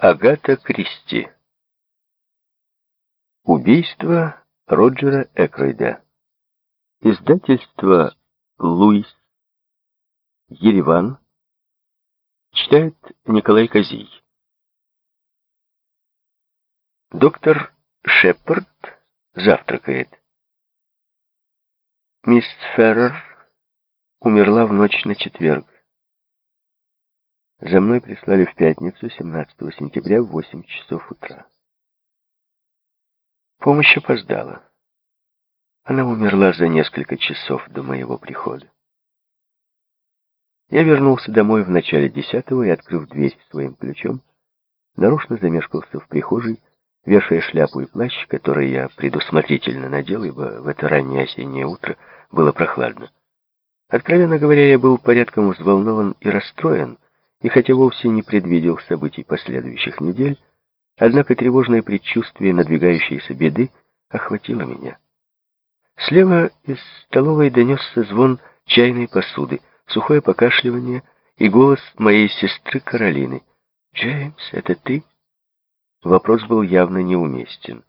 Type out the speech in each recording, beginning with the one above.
Агата Кристи. Убийство Роджера Экройда. Издательство «Луис». Ереван. Читает Николай Козий. Доктор Шепард завтракает. Мисс Феррер умерла в ночь на четверг. За мной прислали в пятницу, 17 сентября, в 8 часов утра. Помощь опоздала. Она умерла за несколько часов до моего прихода. Я вернулся домой в начале десятого и, открыв дверь своим ключом, нарочно замешкался в прихожей, вешая шляпу и плащ, который я предусмотрительно надел, ибо в это раннее осеннее утро было прохладно. Откровенно говоря, я был порядком взволнован и расстроен, и хотя вовсе не предвидел событий последующих недель, однако тревожное предчувствие надвигающейся беды охватило меня. Слева из столовой донесся звон чайной посуды, сухое покашливание и голос моей сестры Каролины. «Джеймс, это ты?» Вопрос был явно неуместен.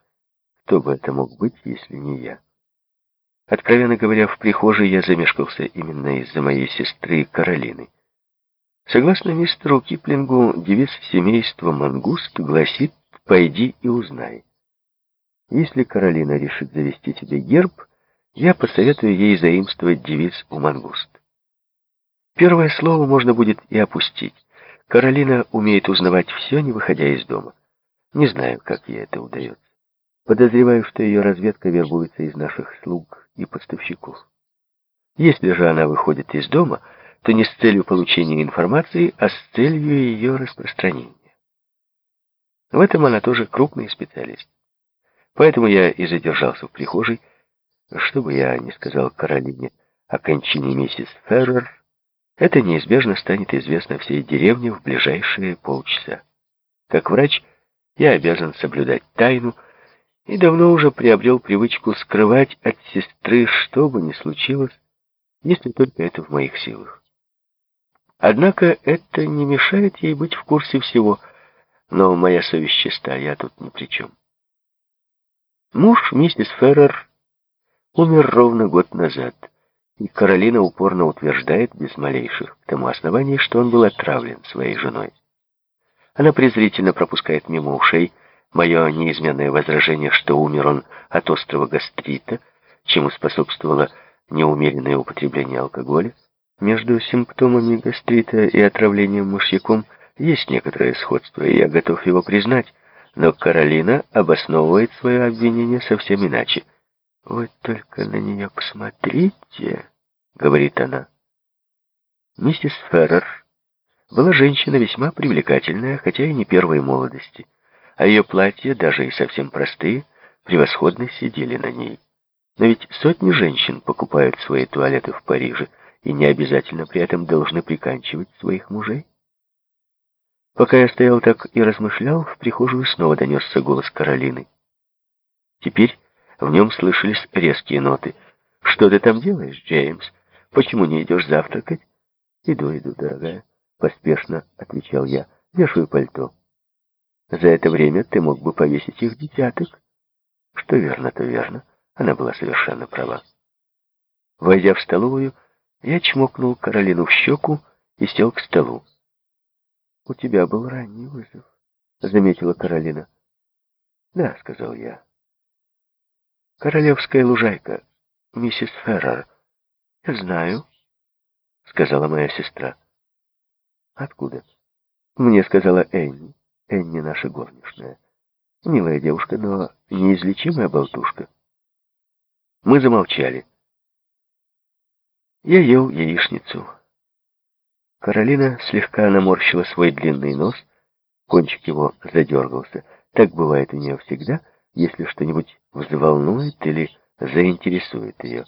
Кто бы это мог быть, если не я? Откровенно говоря, в прихожей я замешкался именно из-за моей сестры Каролины. Согласно мистеру Киплингу, девиз семейства Мангуст гласит «Пойди и узнай». Если Каролина решит завести тебе герб, я посоветую ей заимствовать девиз у Мангуст. Первое слово можно будет и опустить. Каролина умеет узнавать все, не выходя из дома. Не знаю, как ей это удается. Подозреваю, что ее разведка вербуется из наших слуг и поставщиков. Если же она выходит из дома, то не с целью получения информации, а с целью ее распространения. В этом она тоже крупный специалист. Поэтому я и задержался в прихожей, чтобы я не сказал Каролине о кончине миссис Феррер, это неизбежно станет известно всей деревне в ближайшие полчаса. Как врач, я обязан соблюдать тайну и давно уже приобрел привычку скрывать от сестры, что бы ни случилось, если только это в моих силах. Однако это не мешает ей быть в курсе всего, но моя совесть чиста, я тут ни при чем. Муж миссис Феррер умер ровно год назад, и Каролина упорно утверждает, без малейших к тому оснований, что он был отравлен своей женой. Она презрительно пропускает мимо ушей мое неизменное возражение, что умер он от острого гастрита, чему способствовало неумеренное употребление алкоголя, между симптомами гастрита и отравлением мышьяком есть некоторое сходство, и я готов его признать, но Каролина обосновывает свое обвинение совсем иначе. «Вы только на нее посмотрите», — говорит она. Миссис Феррер была женщина весьма привлекательная, хотя и не первой молодости, а ее платья, даже и совсем простые, превосходно сидели на ней. Но ведь сотни женщин покупают свои туалеты в Париже, и не обязательно при этом должны приканчивать своих мужей. Пока я стоял так и размышлял, в прихожую снова донесся голос Каролины. Теперь в нем слышались резкие ноты. «Что ты там делаешь, Джеймс? Почему не идешь завтракать?» «Иду, иду, дорогая», — поспешно отвечал я. «Вешаю пальто». «За это время ты мог бы повесить их десяток». Что верно, то верно. Она была совершенно права. Войдя в столовую, я чмокнул Каролину в щеку и сел к столу. «У тебя был ранний вызов», — заметила Каролина. «Да», — сказал я. «Королевская лужайка, миссис Феррер». «Я знаю», — сказала моя сестра. «Откуда?» «Мне сказала Энни. Энни наша горничная. Милая девушка, но неизлечимая болтушка». Мы замолчали. Я ел яичницу. Каролина слегка наморщила свой длинный нос, кончик его задергался. Так бывает у нее всегда, если что-нибудь взволнует или заинтересует ее.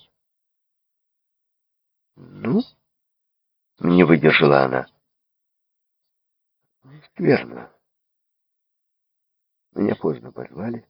«Ну?» — не выдержала она. «Верно. Меня поздно позвали.